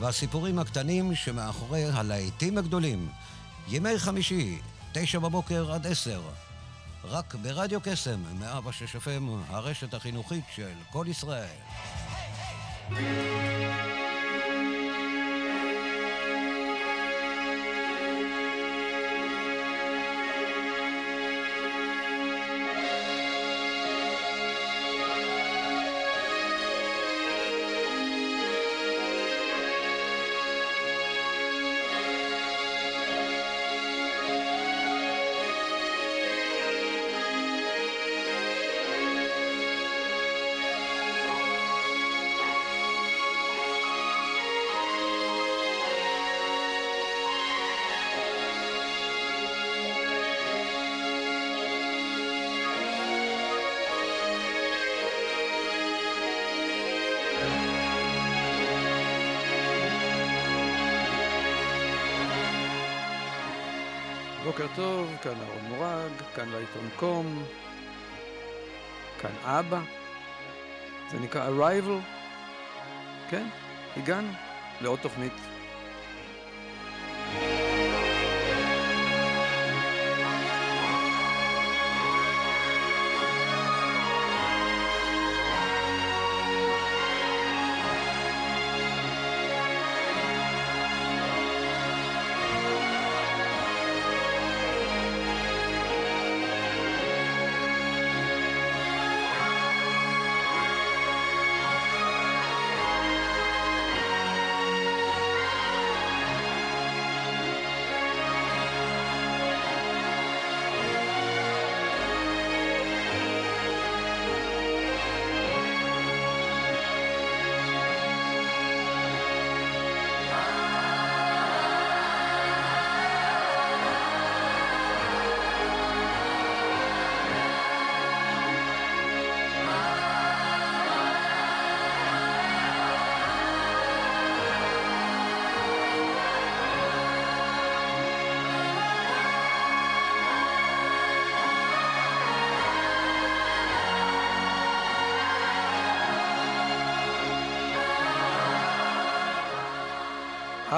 והסיפורים הקטנים שמאחורי הלהיטים הגדולים. ימי חמישי, תשע בבוקר עד עשר. רק ברדיו קסם, 106 FM, הרשת החינוכית של כל ישראל. כאן אהרון מורג, כאן לעיתון קום, כאן אבא. זה נקרא Arrival. כן, הגענו לעוד תוכנית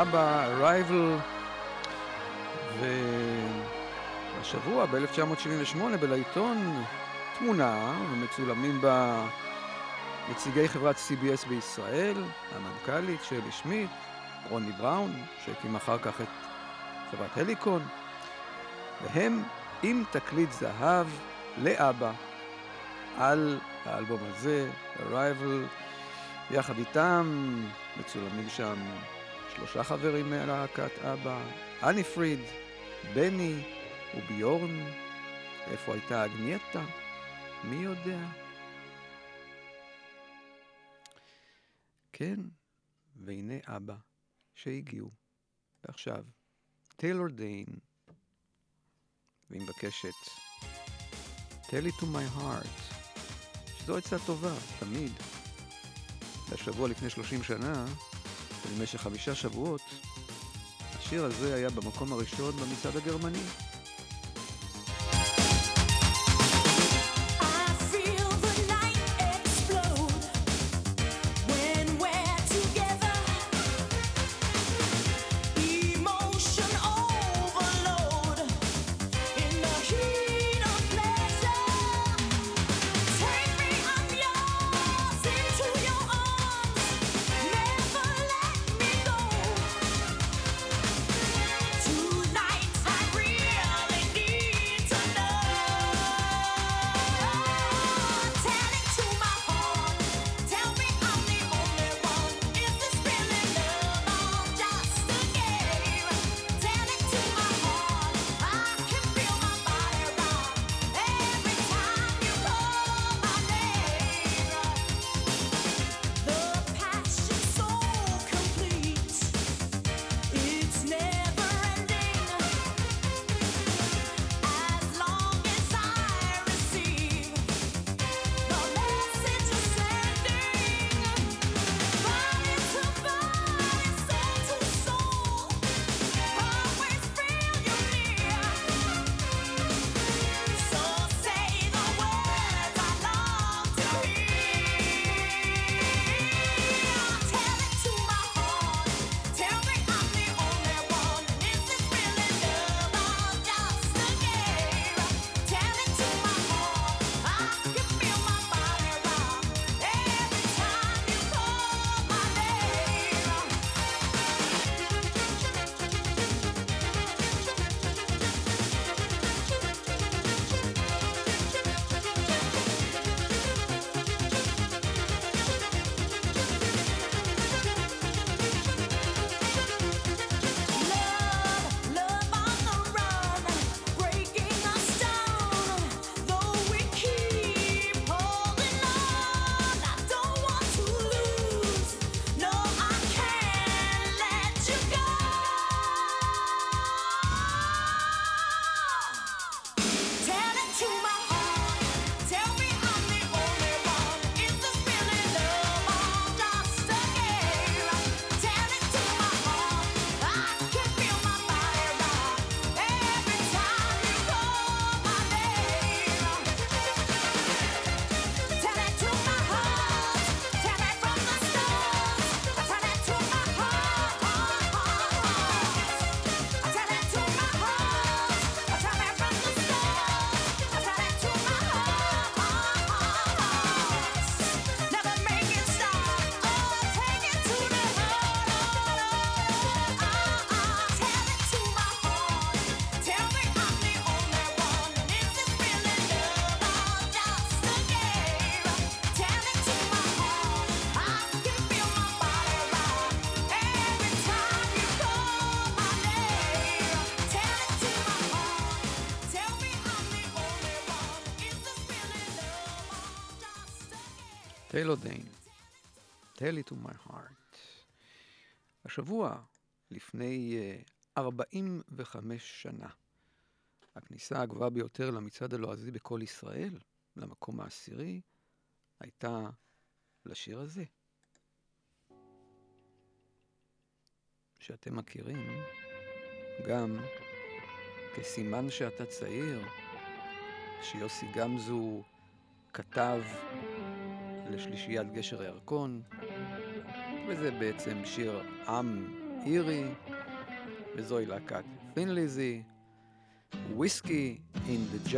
אבא, Arrival, והשבוע ב-1978 בלעיתון תמונה, ומצולמים בה נציגי חברת CBS בישראל, המנכ"לית שלי שמיט, רוני בראון, שהקים אחר כך את חברת הליקון, והם עם תקליט זהב לאבא על האלבום הזה, Arrival, יחד איתם מצולמים שם שלושה חברים מלהקת אבא, אני פריד, בני וביורן. איפה הייתה אגנייטה? מי יודע? כן, והנה אבא שהגיעו. ועכשיו, טיילור דיין, והיא מבקשת, tell it to my heart, שזו עצה טובה, תמיד. והשבוע לפני 30 שנה, במשך חמישה שבועות, השיר הזה היה במקום הראשון במצעד הגרמני. טיילור דיין, Tell it to my heart. השבוע, לפני uh, 45 שנה, הכניסה הגבוהה ביותר למצעד הלועזי בכל ישראל, למקום העשירי, הייתה לשיר הזה. שאתם מכירים גם כסימן שאתה צעיר, שיוסי גמזו כתב לשלישיית גשר הירקון, וזה בעצם שיר עם אירי, וזוהי להקת פינליזי, וויסקי in the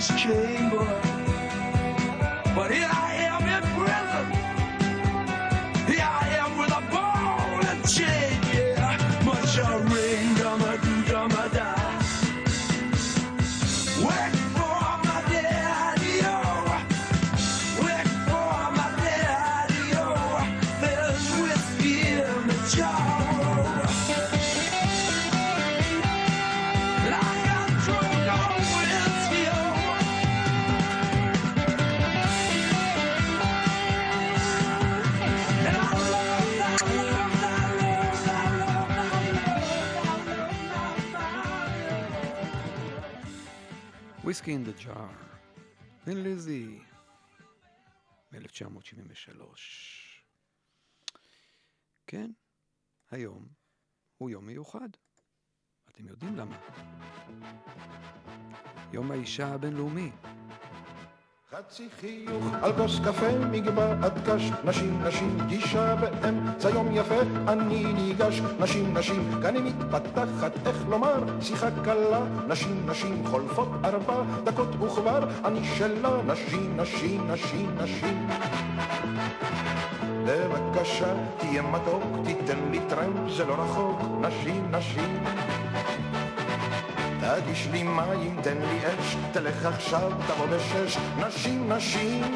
jar. וויסקי מ-1973. כן, היום הוא יום מיוחד. אתם יודעים למה. יום האישה הבינלאומי. חצי חיוך על כוס קפה מגבעת קש. נשים נשים גישה באמצע יום יפה. אני ניגש נשים נשים כאן היא מתפתחת. איך לומר? שיחה קלה. נשים נשים חולפות ארבע דקות וכבר. אני שלה. נשים נשים נשים נשים. בבקשה תהיה מתוק תיתן לי טרמפ זה לא רחוק. נשים נשים תגיש לי מים, תן לי אש, תלך עכשיו, תבוא בשש, נשים, נשים.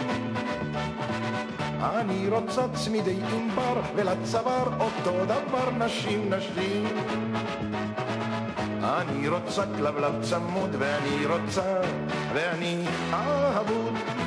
אני רוצה צמידי ענבר, ולצוואר אותו דבר, נשים, נשים. אני רוצה כלבלב צמוד, ואני רוצה, ואני אהבוד.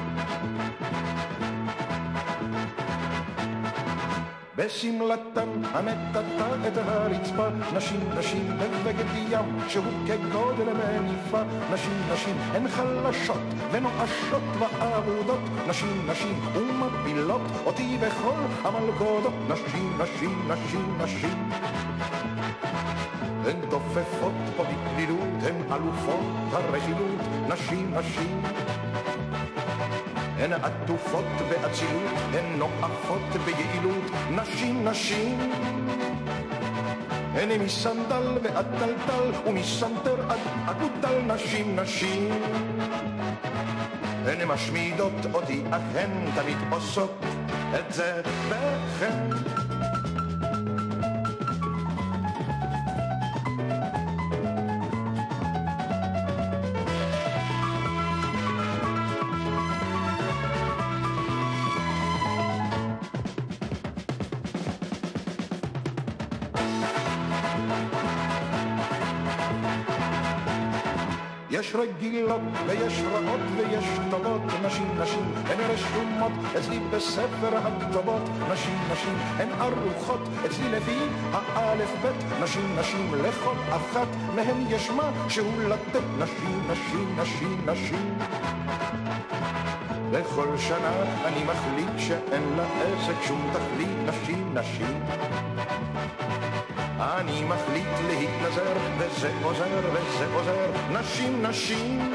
בשמלתם המטאטה את הרצפה, נשים נשים בבגד ים שהוא כגודל מניפה, נשים נשים הן חלשות ונואשות ואבודות, נשים נשים ומפילות אותי בכל המלכודות, נשים נשים נשים נשים. הן תופפות פה בקלילות, הן אלופות הרכילות, נשים נשים הן עטופות באצילות, הן נואפות ביעילות, נשים נשים. הן מסנדל ועד טלטל, ומסנטר עד אגודל, נשים נשים. הן משמידות אותי, אך הן תמיד עושות את זה בחן. יש רגילות ויש רעות ויש טובות, נשים נשים הן רשומות אצלי בספר הכתובות, נשים נשים הן ערוכות אצלי לפי האלף בית, נשים נשים לכל אחת מהן יש משהו לתת, נשים נשים נשים נשים. בכל שנה אני מחליט שאין לעסק שום תכלית, נשים נשים אני מחליט להתנזר, וזה עוזר, וזה עוזר, נשים, נשים.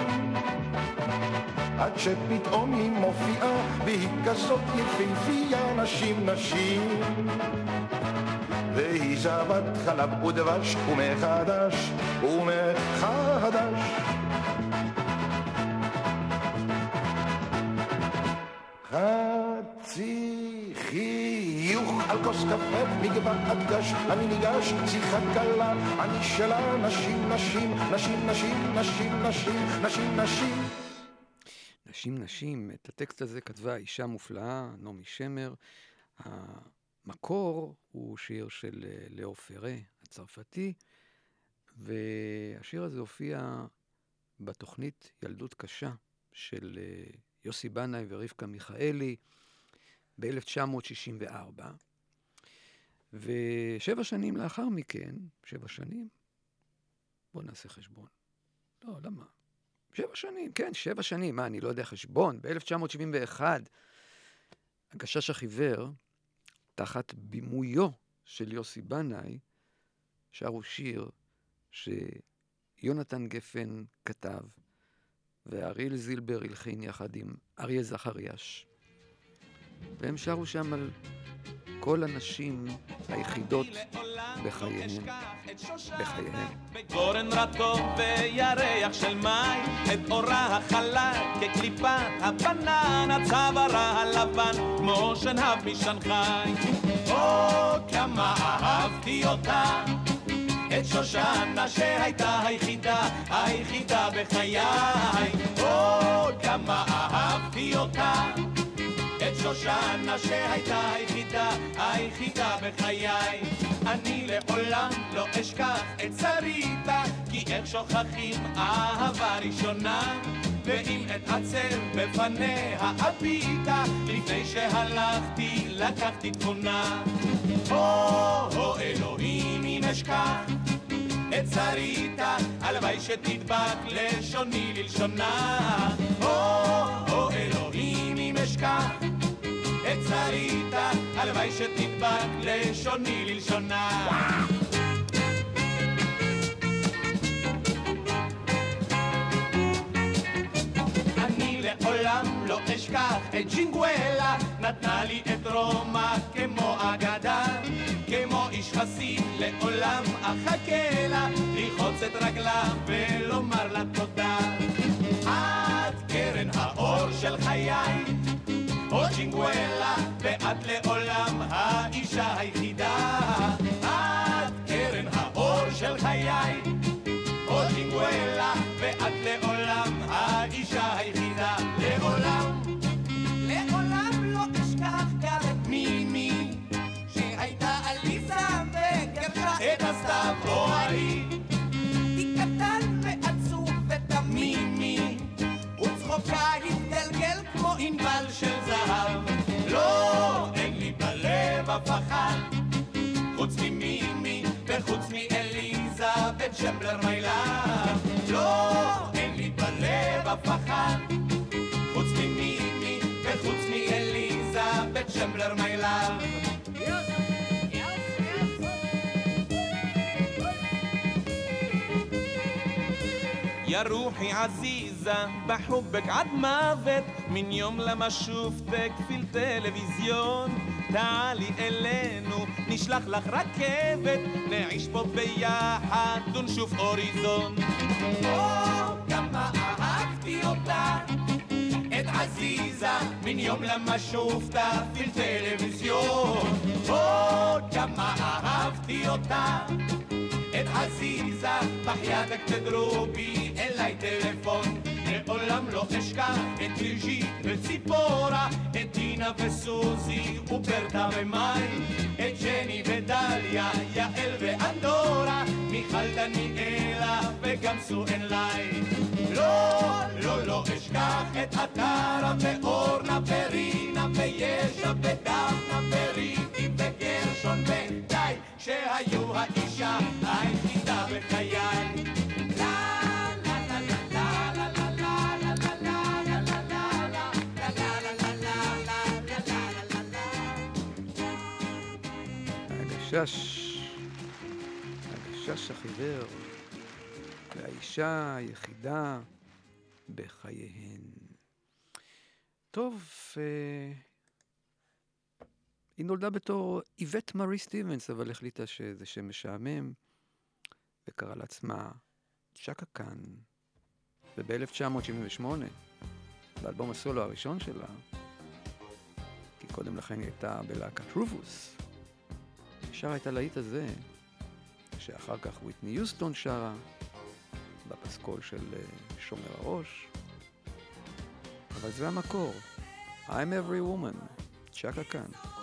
עד שפתאום היא מופיעה, והיא כזאת יפהפייה, נשים, נשים. והיא זבת חלב ודבש, ומחדש, ומחדש. קפה מגבעת דש, אני ניגש, שיחה קלה, אני שלה, נשים, נשים, נשים, נשים, נשים, נשים, נשים, נשים. נשים נשים, את הטקסט הזה כתבה אישה מופלאה, נעמי שמר. המקור הוא שיר של אה, לאו פרה, הצרפתי, והשיר הזה הופיע בתוכנית ילדות קשה של אה, יוסי בנאי ורבקה מיכאלי ב-1964. ושבע שנים לאחר מכן, שבע שנים, בואו נעשה חשבון. לא, למה? שבע שנים, כן, שבע שנים. מה, אני לא יודע חשבון? ב-1971, הגשש החיוור, תחת בימויו של יוסי בנאי, שרו שיר שיונתן גפן כתב, ואריאל זילבר הלחין יחד עם אריה זכריאש. והם שרו שם על כל הנשים היחידות בחייהם. בחייהם. גורן רטוב וירח של מים, את אורה החלה כקליפת הבנן, הצווארה הלבן כמו שנהב משנגחאי. או כמה אהבתי אותה, את שושנה שהייתה היחידה, היחידה בחיי. או כמה אהבתי אותה. שושנה שהייתה היחידה, היחידה בחיי. אני לעולם לא אשכח את שריתה, כי איך שוכחים אהבה ראשונה. ואם אתעצר בפניה הביטה, לפני שהלכתי לקחתי תמונה. או אלוהים אם אשכח את שריתה, הלוואי שתדבק לשוני ללשונה. או אלוהים אם אשכח את שריתה, הלוואי שתדבק לשוני ללשונה. אני לעולם לא אשכח את ג'ינגואלה, נתנה לי את רומא כמו אגדה, כמו איש חסיד לעולם אחכה לה, ללחוץ את רגלה ולומר לה תודה. את קרן האור של חיי, או ג'ינגואלה, ואת לעולם האישה היחידה. בן שפלר מילך. לא, אין לי בלב אף אחת, חוץ ממימי וחוץ מאליזה, שפלר يا روحي عزيزة بحبك عد مافت من يوم لما شفتك في التلفزيون תעלי אלינו, נשלח לך רכבת, נעיש פה ביחד ונשוף אוריזון. או, כמה אהבתי אותה, את עזיזה, מן יום למה שופתה פיל טלוויזיון. או, כמה אהבתי אותה, את עזיזה, בחייאת בחייתק תדרובי אליי טלפון. לעולם לא אשכח את ליז'י וציפורה, את דינה וסוזי וברטה ומאי, את ג'ני ודליה, יעל ואנדורה, מיכל דניאלה וגם סואן לי. לא, לא, לא אשכח את עטרה ואורנה ורינה וישע ודפנה וריטי וגרשון ודי, שהיו האישה היחידה בחיי. הגשש, הגשש החיוור, והאישה היחידה בחייהן. טוב, אה, היא נולדה בתור איווט מארי סטיבנס, אבל החליטה שזה שם משעמם, וקראה לעצמה צ'קה קאן. וב-1978, באלבום הסולו הראשון שלה, כי קודם לכן היא הייתה בלהקת רובוס, שרה את הלהיט הזה, שאחר כך וויטני יוסטון שרה, בפסקול של אה, שומר הראש. אבל זה המקור. I'm every woman, צ'קה כאן.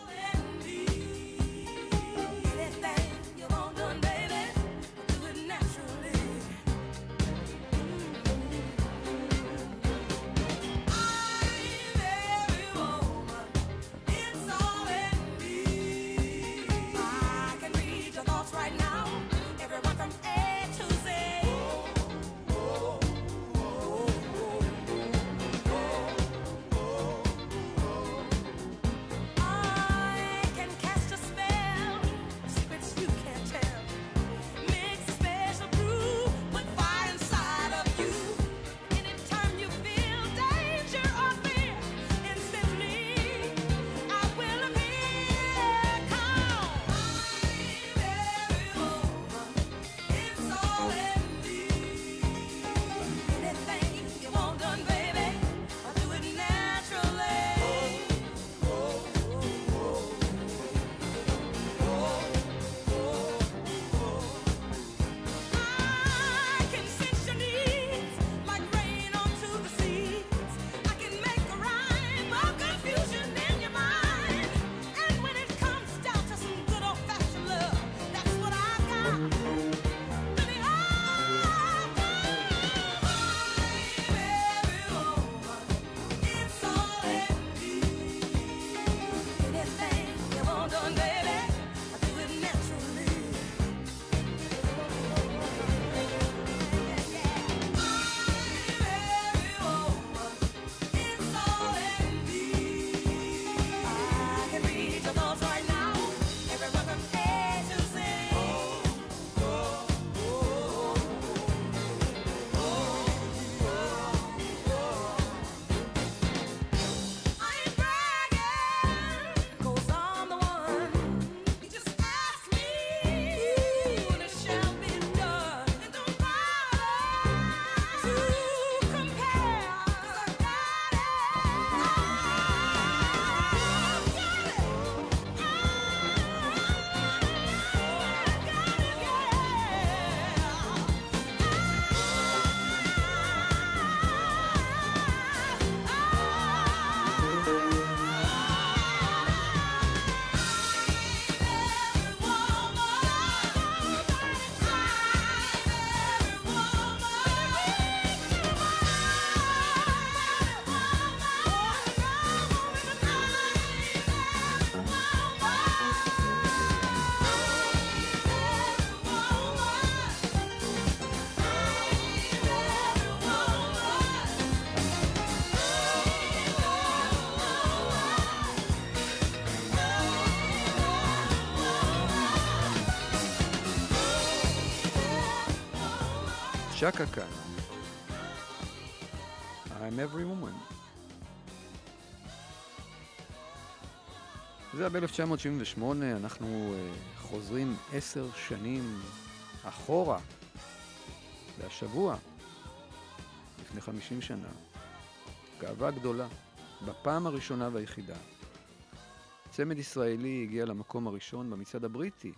שקה כאן. I'm every woman. זה היה ב-1978, אנחנו uh, חוזרים עשר שנים אחורה, והשבוע, לפני חמישים שנה, גאווה גדולה, בפעם הראשונה והיחידה. צמד ישראלי הגיע למקום הראשון במצעד הבריטי,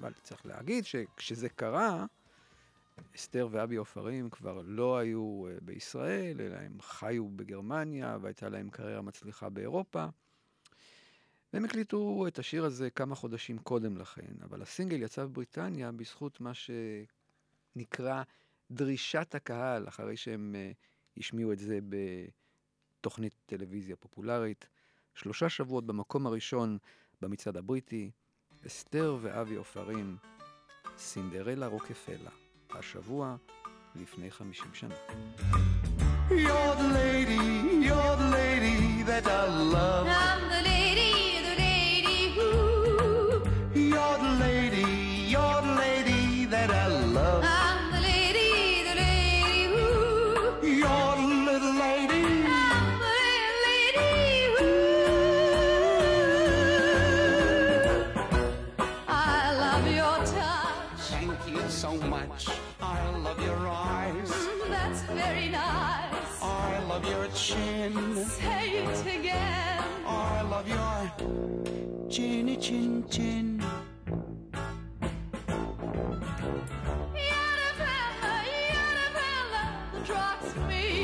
אבל צריך להגיד שכשזה קרה, אסתר ואבי עופרים כבר לא היו uh, בישראל, אלא הם חיו בגרמניה והייתה להם קריירה מצליחה באירופה. והם הקליטו את השיר הזה כמה חודשים קודם לכן, אבל הסינגל יצא בבריטניה בזכות מה שנקרא דרישת הקהל, אחרי שהם uh, השמיעו את זה בתוכנית טלוויזיה פופולרית. שלושה שבועות במקום הראשון במצעד הבריטי, אסתר ואבי עופרים, סינדרלה רוקפלה, השבוע לפני חמישים שנה. You're the lady, you're the lady that I love. Chin chin.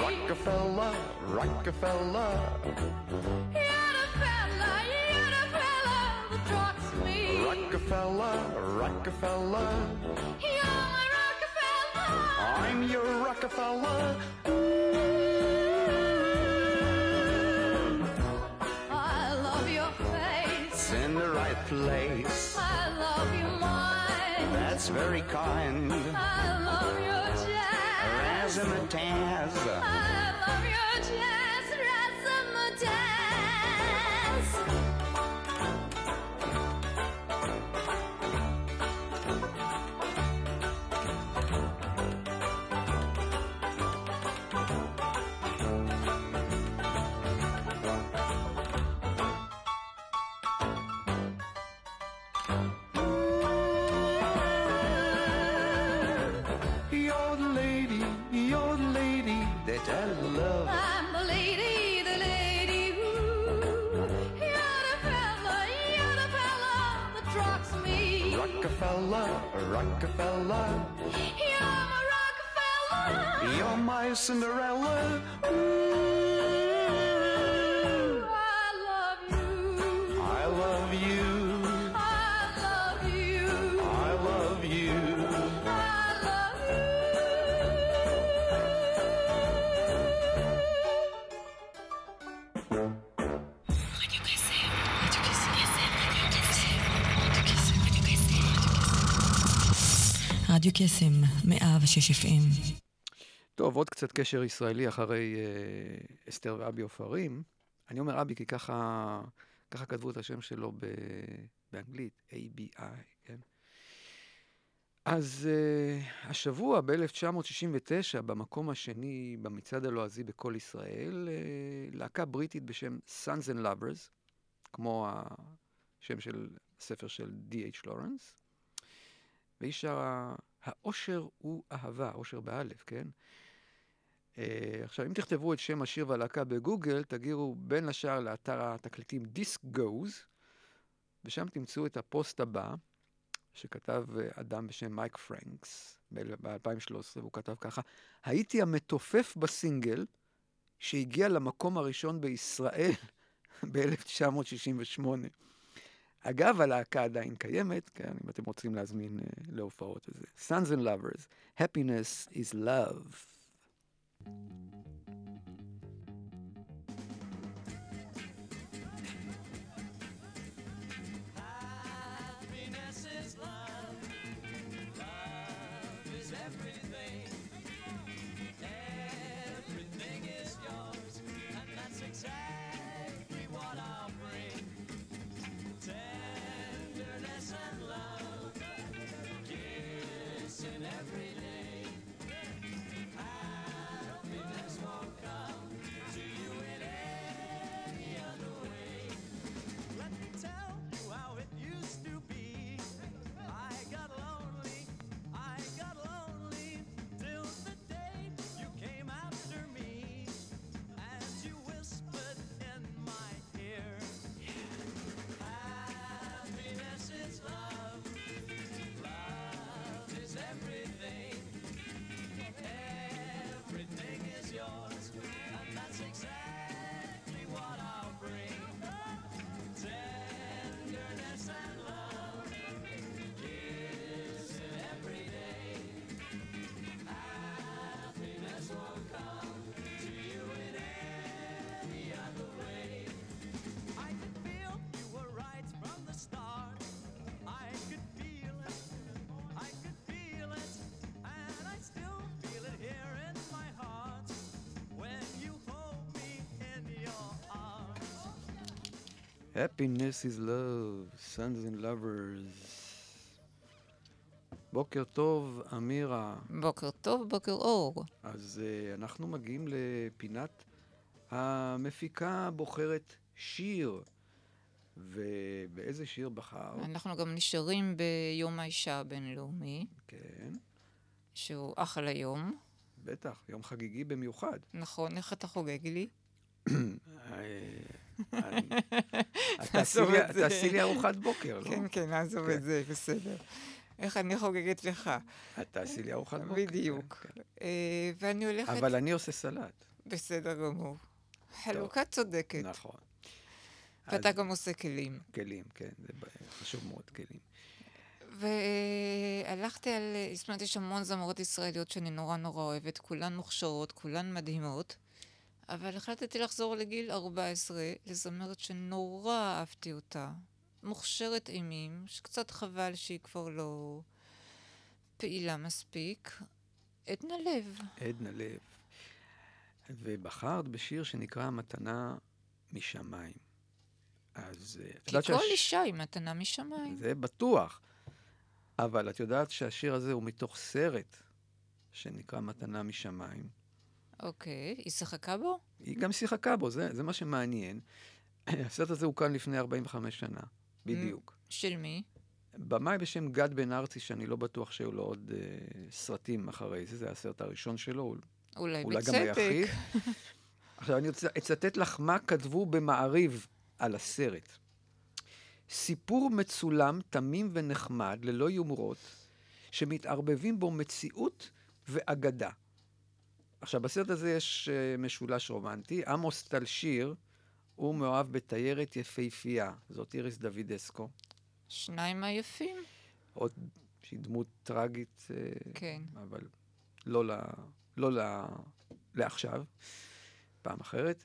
Rockefeller, Rockefeller. Rockefeller, Rockefeller, Rockefeller. You're my Rockefeller. I'm your Rockefeller. Place. I love you, mine. That's very kind. I love your jazz. Razzmatazz. I love your jazz. Rockefeller, Rockefeller. Yeah, I'm a Rockefeller. You're my Cinderella. רדיו קסם, 106 FM. טוב, עוד קצת קשר ישראלי אחרי אה, אסתר ואבי עופרים. אני אומר אבי כי ככה, ככה כתבו את השם שלו ב, באנגלית, ABI, כן? אז uh, השבוע, ב-1969, במקום השני במצעד הלועזי בכל ישראל, uh, להקה בריטית בשם Sons and Lovers, כמו השם של הספר של D.H. לורנס, והיא שרה האושר הוא אהבה, אושר באלף, כן? Uh, עכשיו, אם תכתבו את שם השיר והלהקה בגוגל, תגיעו בין השאר לאתר התקליטים Discogs, ושם תמצאו את הפוסט הבא, שכתב uh, אדם בשם מייק פרנקס ב-2013, והוא כתב ככה: הייתי המתופף בסינגל שהגיע למקום הראשון בישראל ב-1968. אגב, הלהקה עדיין קיימת, כן, אם אתם רוצים להזמין uh, להופעות וזה. Sons and Lovers, Happiness is Love. Happiness is love, sons and lovers. בוקר טוב, אמירה. בוקר טוב, בוקר אור. אז uh, אנחנו מגיעים לפינת המפיקה בוחרת שיר. ובאיזה שיר בחר? אנחנו גם נשארים ביום האישה הבינלאומי, כן, שהוא אחלה יום. בטח, יום חגיגי במיוחד. נכון, איך אתה חוגג לי? תעשי לי- ארוחת בוקר, לא? כן, כן, נעזוב כן. את זה, בסדר. איך אני חוגגת לך? את תעשי לי ארוחת בוקר. בדיוק. כן, כן. אה, ואני הולכת... אבל אני עושה סלט. בסדר גמור. חלוקה צודקת. נכון. ואתה גם עושה כלים. כלים, כן, זה חשוב מאוד, כלים. והלכתי על... זאת אומרת, יש המון זמרות ישראליות שאני נורא נורא אוהבת, כולן מוכשרות, כולן מדהימות, אבל החלטתי לחזור לגיל 14, לזמרת שנורא אהבתי אותה. מוכשרת אימים, שקצת חבל שהיא כבר לא פעילה מספיק. עדנה לב. עדנה לב. ובחרת בשיר שנקרא מתנה משמיים. אז אה, את כי יודעת כל שהש- אישה היא מתנה משמיים. זה בטוח. אבל את יודעת שהשיר הזה הוא מתוך סרט שנקרא מתנה משמיים. אוקיי, היא שיחקה בו? היא גם שיחקה בו, זה, זה מה שמעניין. הסרט הזה הוקרן לפני 45 שנה, בדיוק. של מי? במאי בשם גד בן ארצי, שאני לא בטוח שהיו לו עוד אה, סרטים אחרי זה, זה הסרט הראשון שלו, אולי אולי גם בצדק. היחיד. עכשיו, אני רוצה- אצטט לך מה כתבו במעריב על הסרט. סיפור מצולם, תמים ונחמד, ללא יומרות, שמתערבבים בו מציאות ואגדה. עכשיו, בסרט הזה יש uh, משולש רומנטי. עמוס טלשיר, הוא מאוהב בתיירת יפהפייה, זאת איריס דוידסקו, שניים היפים? עוד שהיא דמות טרגית, אה, כן. אבל לא, ל, לא ל, לעכשיו, פעם אחרת.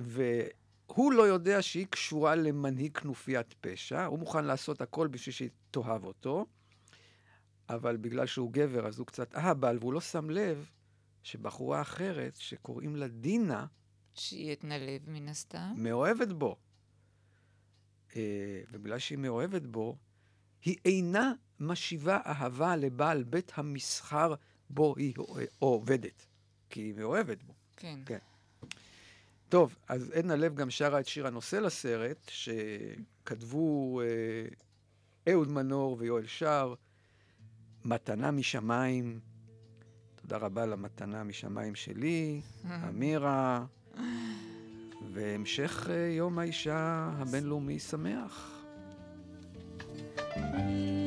והוא לא יודע שהיא קשורה למנהיג כנופיית פשע, הוא מוכן לעשות הכל בשביל שהיא תאהב אותו, אבל בגלל שהוא גבר אז הוא קצת אהבל, והוא לא שם לב שבחורה אחרת, שקוראים לה דינה, שהיא עדנה לב מן הסתם. מאוהבת בו. אה, ובגלל שהיא מאוהבת בו, היא אינה משיבה אהבה לבעל בית המסחר בו היא עובדת, כי היא מאוהבת בו. כן. כן. טוב, אז עדנה לב גם שרה את שיר הנושא לסרט, שכתבו אה, אהוד מנור ויואל שר, מתנה משמיים. תודה רבה למתנה משמיים שלי, אמירה, והמשך אה, יום האישה הבינלאומי שמח. נוגע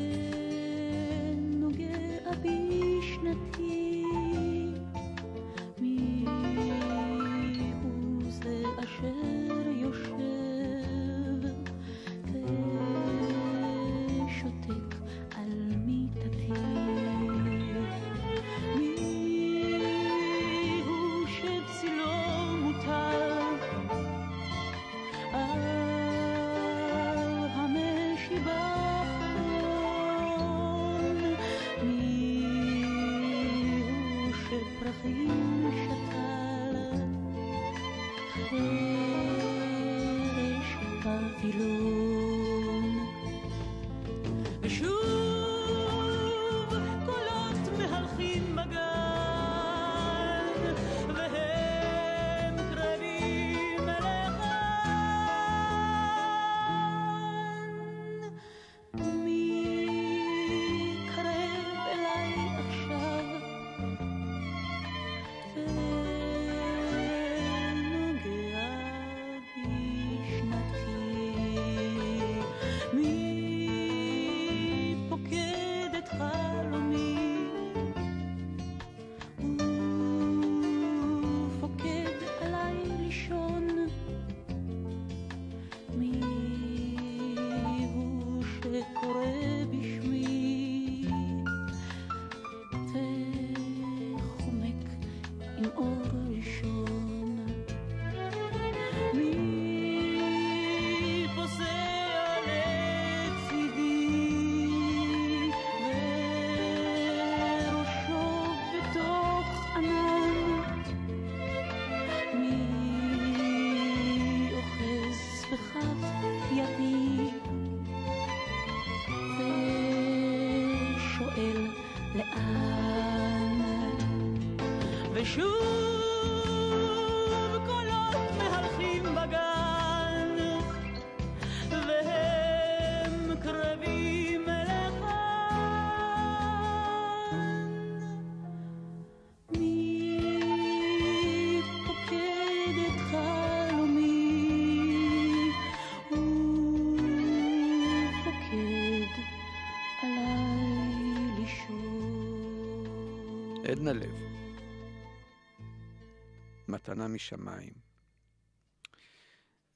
משמיים.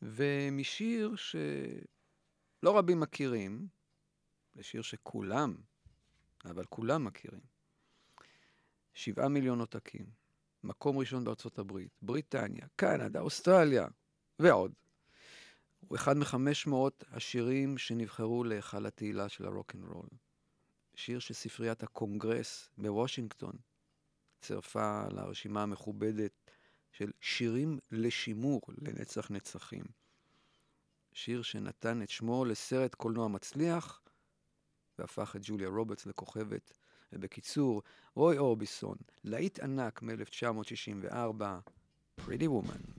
ומשיר שלא רבים מכירים, זה שיר שכולם, אבל כולם מכירים. שבעה מיליון עותקים, מקום ראשון בארצות הברית, בריטניה, קנדה, אוסטרליה ועוד. הוא אחד מחמש מאות השירים שנבחרו להיכל התהילה של הרוקנרול. שיר שספריית הקונגרס בוושינגטון צירפה לרשימה המכובדת של שירים לשימור לנצח נצחים. שיר שנתן את שמו לסרט קולנוע מצליח והפך את ג'וליה רוברטס לכוכבת. ובקיצור, רוי אורביסון, להיט ענק מ-1964, Pretty Woman.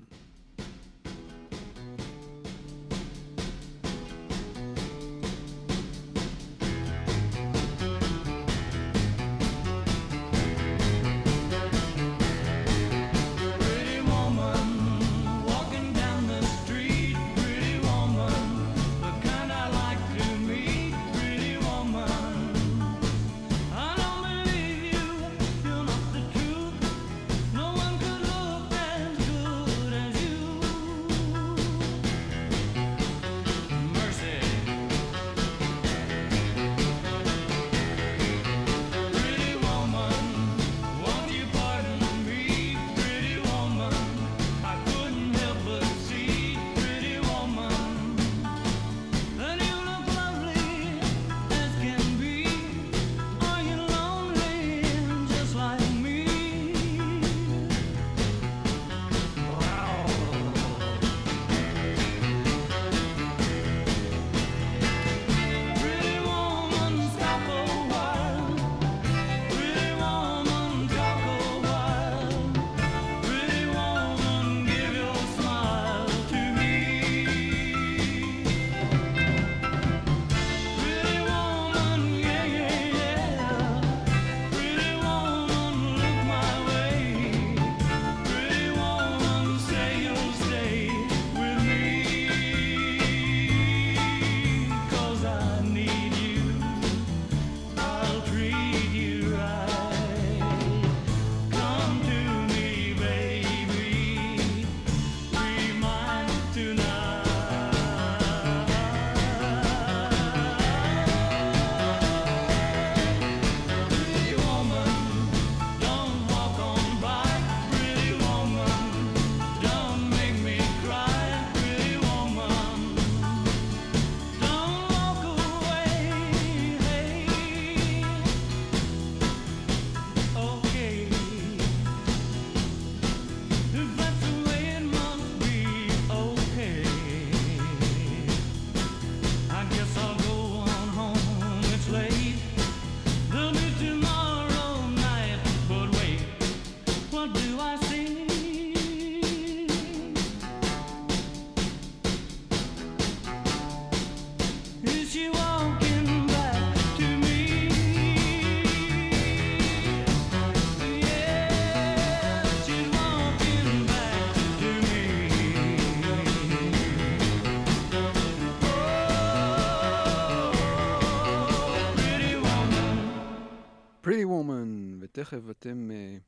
ותכף אתם uh,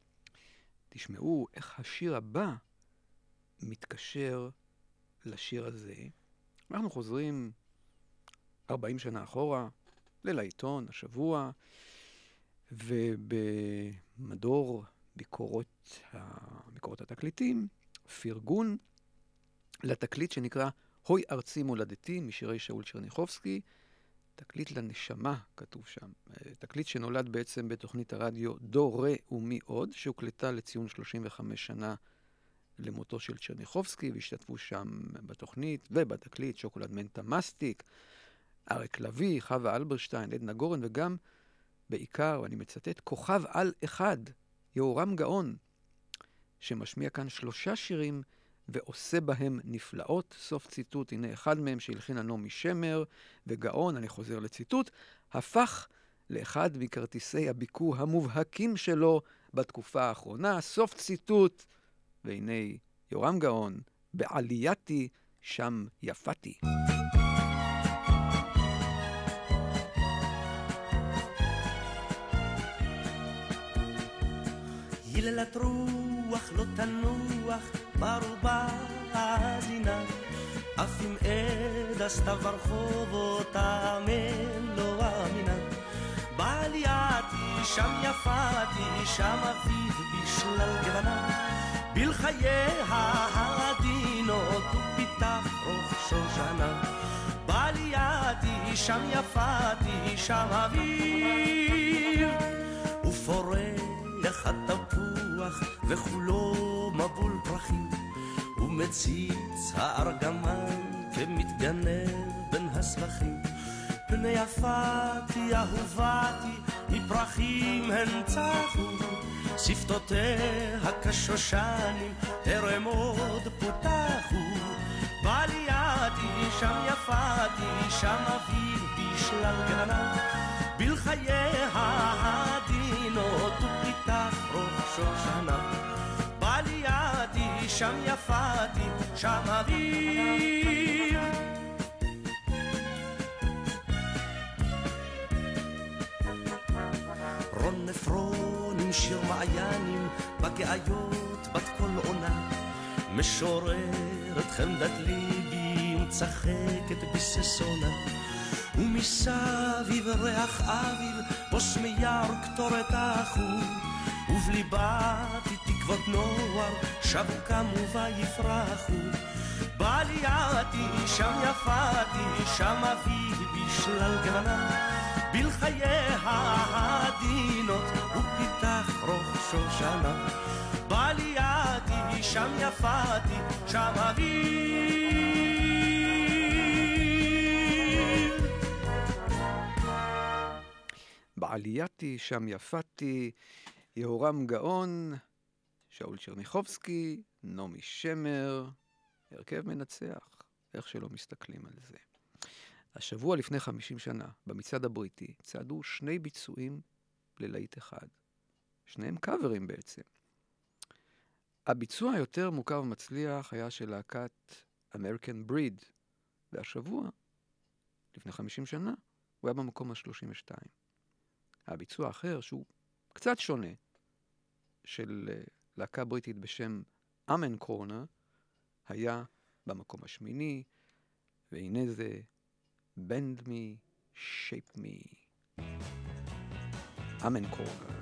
תשמעו איך השיר הבא מתקשר לשיר הזה. אנחנו חוזרים 40 שנה אחורה, ליל העיתון, השבוע, ובמדור ביקורות, ביקורות התקליטים, פרגון לתקליט שנקרא "הוי ארצי מולדתי" משירי שאול צ'רניחובסקי, תקליט לנשמה, כתוב שם. אה, תקליט שנולד בעצם בתוכנית הרדיו דו, רה ומי עוד, שהוקלטה לציון 35 שנה למותו של צ'רניחובסקי, והשתתפו שם בתוכנית ובתקליט שוקולד מנטה מסטיק, אריק לביא, חווה אלברשטיין, עדנה גורן, וגם, בעיקר, ואני מצטט, כוכב על אחד, יהורם גאון, שמשמיע כאן שלושה שירים ועושה בהם נפלאות. סוף ציטוט, הנה אחד מהם שהלחינה נעמי שמר, וגאון, אני חוזר לציטוט, הפך לאחד מכרטיסי הביקור המובהקים שלו בתקופה האחרונה. סוף ציטוט, והנה יורם גאון, בעלייתי, שם יפתי. היללת רוח לא תנוח ברובה האזינה אף אם עד הסתיו ברחובות האמן לא אמינה בעלייתי שם יפתי שם אביב בשלל גוונה. בלחייה העדינות ופיתח רוח שושנה. בעלייתי שם יפתי שם אביב. ופורח התפוח וכולו מבול פרחים ומציץ הארגמן כמתגנב בין הסבכים פני יפתי אהובתי מפרחים הן צחו. שפתותיה כשושנים טרם עוד פותחו. בעלייתי שם יפתי שם אביב בשלל גננה. בלחייה העדינות ופיתח בעלייתי שם יפתי שם עפרון עם שיר מעיינים בגאיות בת כל עונה. משוררת חמדת ליבי ומצחקת בששונה ומסביב ריח אביב בושם יער קטורת החור ובליבתי תקוות נוער שבו קמו ויפרחו בעלייתי שם יפתי שם אביב בשלל גוונה בלחייה העדינות ופיתח רוח שושנה. בעלייתי שם יפתי שם אביב. בעלייתי, שם יפתי, יהורם גאון, שאול צ'רניחובסקי, נעמי שמר, הרכב מנצח, איך שלא מסתכלים על זה. השבוע לפני 50 שנה, במצעד הבריטי, צעדו שני ביצועים ללהיט אחד. שניהם קאברים בעצם. הביצוע היותר מוכר ומצליח היה של להקת American Breed, והשבוע, לפני 50 שנה, הוא היה במקום ה-32. הביצוע האחר, שהוא קצת שונה, של אה, להקה בריטית בשם אמן קורנר, היה במקום השמיני, והנה זה Bend Me, Shape Me. אמן קורנר.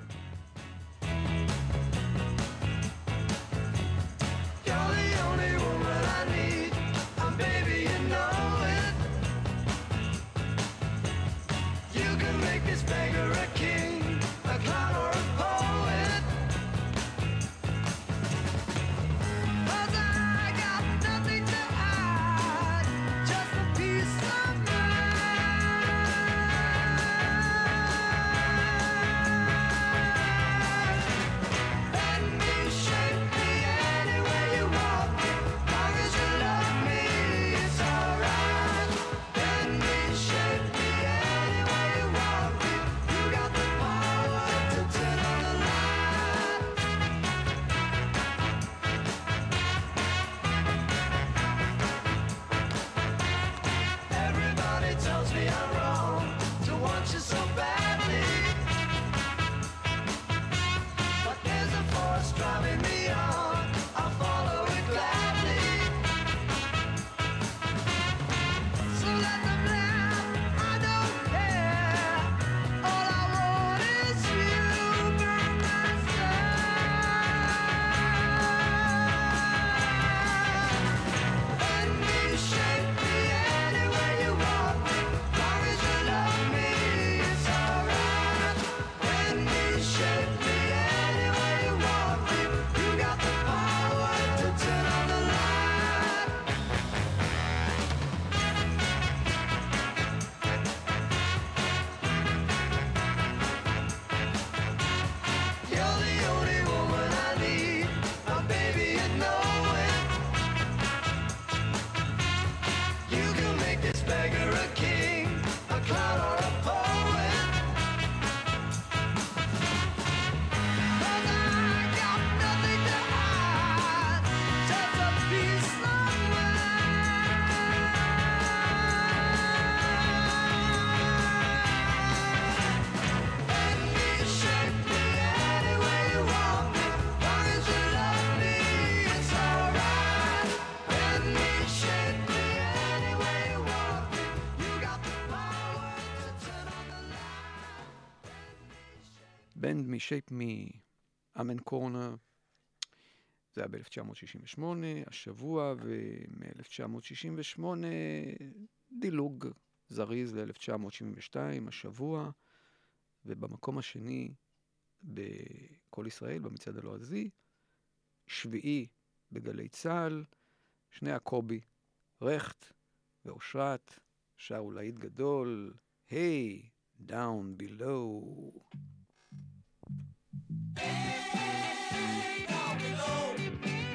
Bend Me Shape Me, Amen Corner, זה היה ב-1968, השבוע, ומ-1968 דילוג זריז ל-1972, השבוע, ובמקום השני ב"קול ישראל", במצעד הלועזי, שביעי בגלי צה"ל, שני הקובי, רכט ואושרת, שרו להיט גדול, היי, Hey, down below.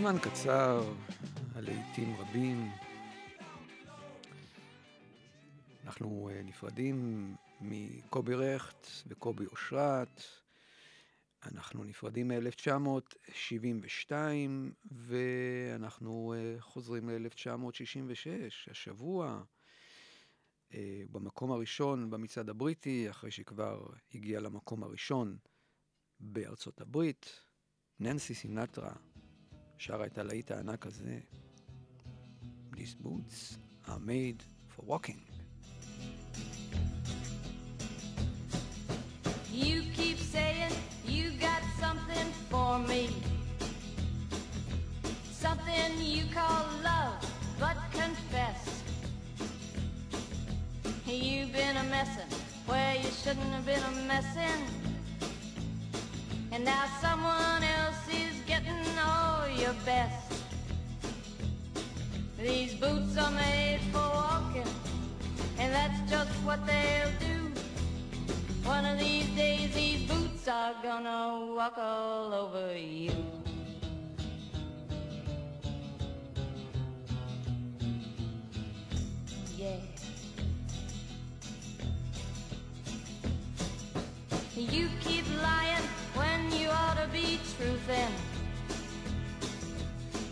זמן קצר, הלהיטים רבים. אנחנו אה, נפרדים מקובי רכט וקובי אושרת. אנחנו נפרדים מ-1972, ואנחנו אה, חוזרים ל-1966, השבוע, אה, במקום הראשון במצעד הבריטי, אחרי שכבר הגיע למקום הראשון בארצות הברית. ננסי סינטרה שרה את הלהיט הענק הזה. These boots are made for walking. You keep saying you got something for me. Something you call love, but confess. You've been a messin' where you shouldn't have been a messin'. And now someone else is getting all your best. These boots are made for walking, and that's just what they'll do. One of these days, these boots are gonna walk all over you. Yeah. You keep lying when you ought to be truthing.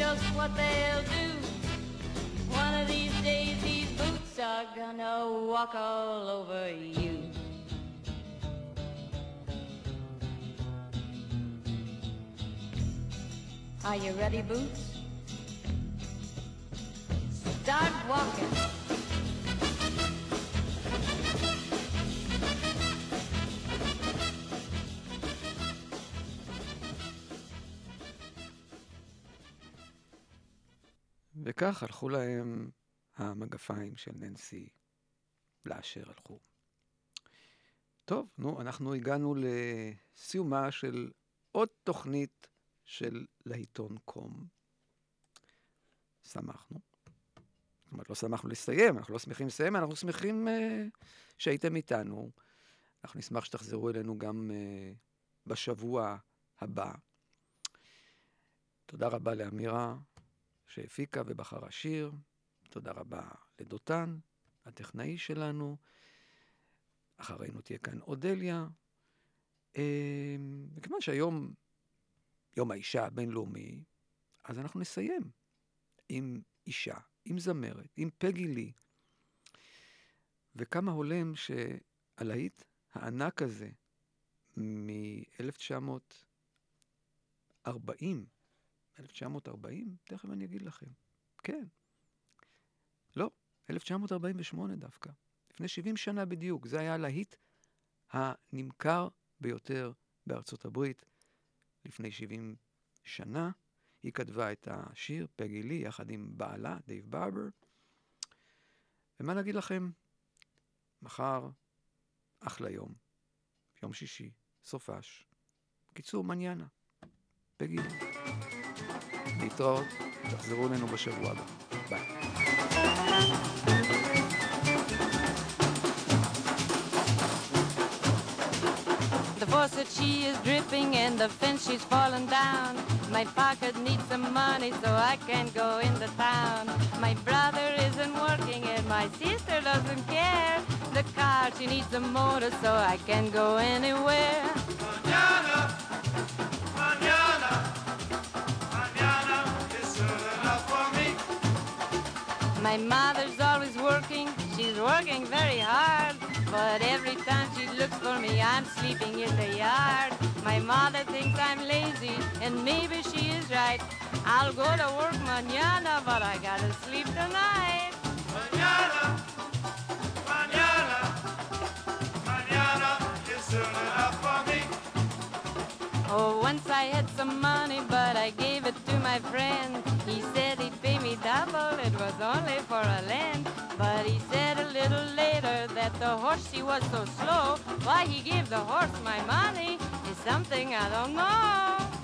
just what they'll do. One of these days, these boots are gonna walk all over you. Are you ready, Boots? Start walking. וכך הלכו להם המגפיים של ננסי לאשר הלכו. טוב, נו, אנחנו הגענו לסיומה של עוד תוכנית של לעיתון קום. שמחנו. זאת אומרת, לא שמחנו לסיים, אנחנו לא שמחים לסיים, אנחנו שמחים uh, שהייתם איתנו. אנחנו נשמח שתחזרו אלינו גם uh, בשבוע הבא. תודה רבה לאמירה שהפיקה ובחרה שיר. תודה רבה לדותן, הטכנאי שלנו. אחרינו תהיה כאן אודליה. אה, וכיוון שהיום יום האישה הבינלאומי, אז אנחנו נסיים עם אישה, עם זמרת, עם פגי לי. וכמה הולם שהלהיט הענק הזה מ-1940, 1940? תכף אני אגיד לכם. כן. לא, 1948 דווקא. לפני 70 שנה בדיוק. זה היה הלהיט הנמכר ביותר בארצות הברית לפני 70 שנה. היא כתבה את השיר, פגי לי, יחד עם בעלה, דייב ברבר. ומה להגיד לכם? מחר, אחלה יום. יום שישי, סופש. קיצור, מניאנה. פגי לי. להתראות, תחזרו אלינו בשבוע הבא. ביי. The faucet she is dripping and the fence she's fallen down. My pocket needs some money so I can go into town. My brother isn't working and my sister doesn't care. The car she needs a motor so I can go anywhere. Mañana, My mother's always working, she's working very hard. But every time she looks for me, I'm sleeping in the yard. My mother thinks I'm lazy, and maybe she is right. I'll go to work mañana, but I gotta sleep tonight. Mañana, mañana, mañana is soon enough for me. Oh, once I had some money, but I gave it to my friend. He said it was only for a land. But he said a little later that the horse he was so slow. Why he gave the horse my money is something I don't know.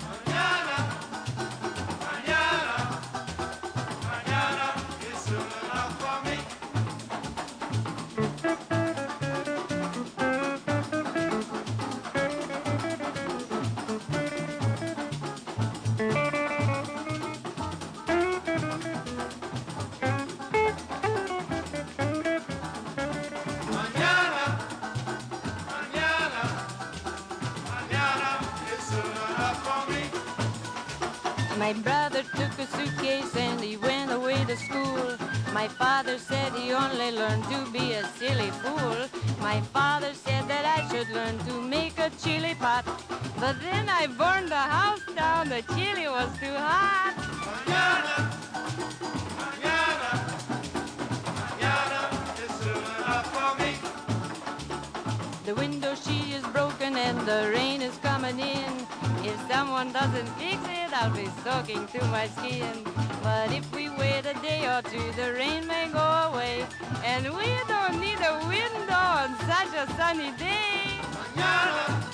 Took a suitcase and he went away to school. My father said he only learned to be a silly fool. My father said that I should learn to make a chili pot. But then I burned the house down, the chili was too hot. Mañana, mañana, mañana is soon enough for me. The window broken and the rain is coming in. If someone doesn't fix it, I'll be soaking to my skin. But if we wait a day or two, the rain may go away. And we don't need a window on such a sunny day. Mañana,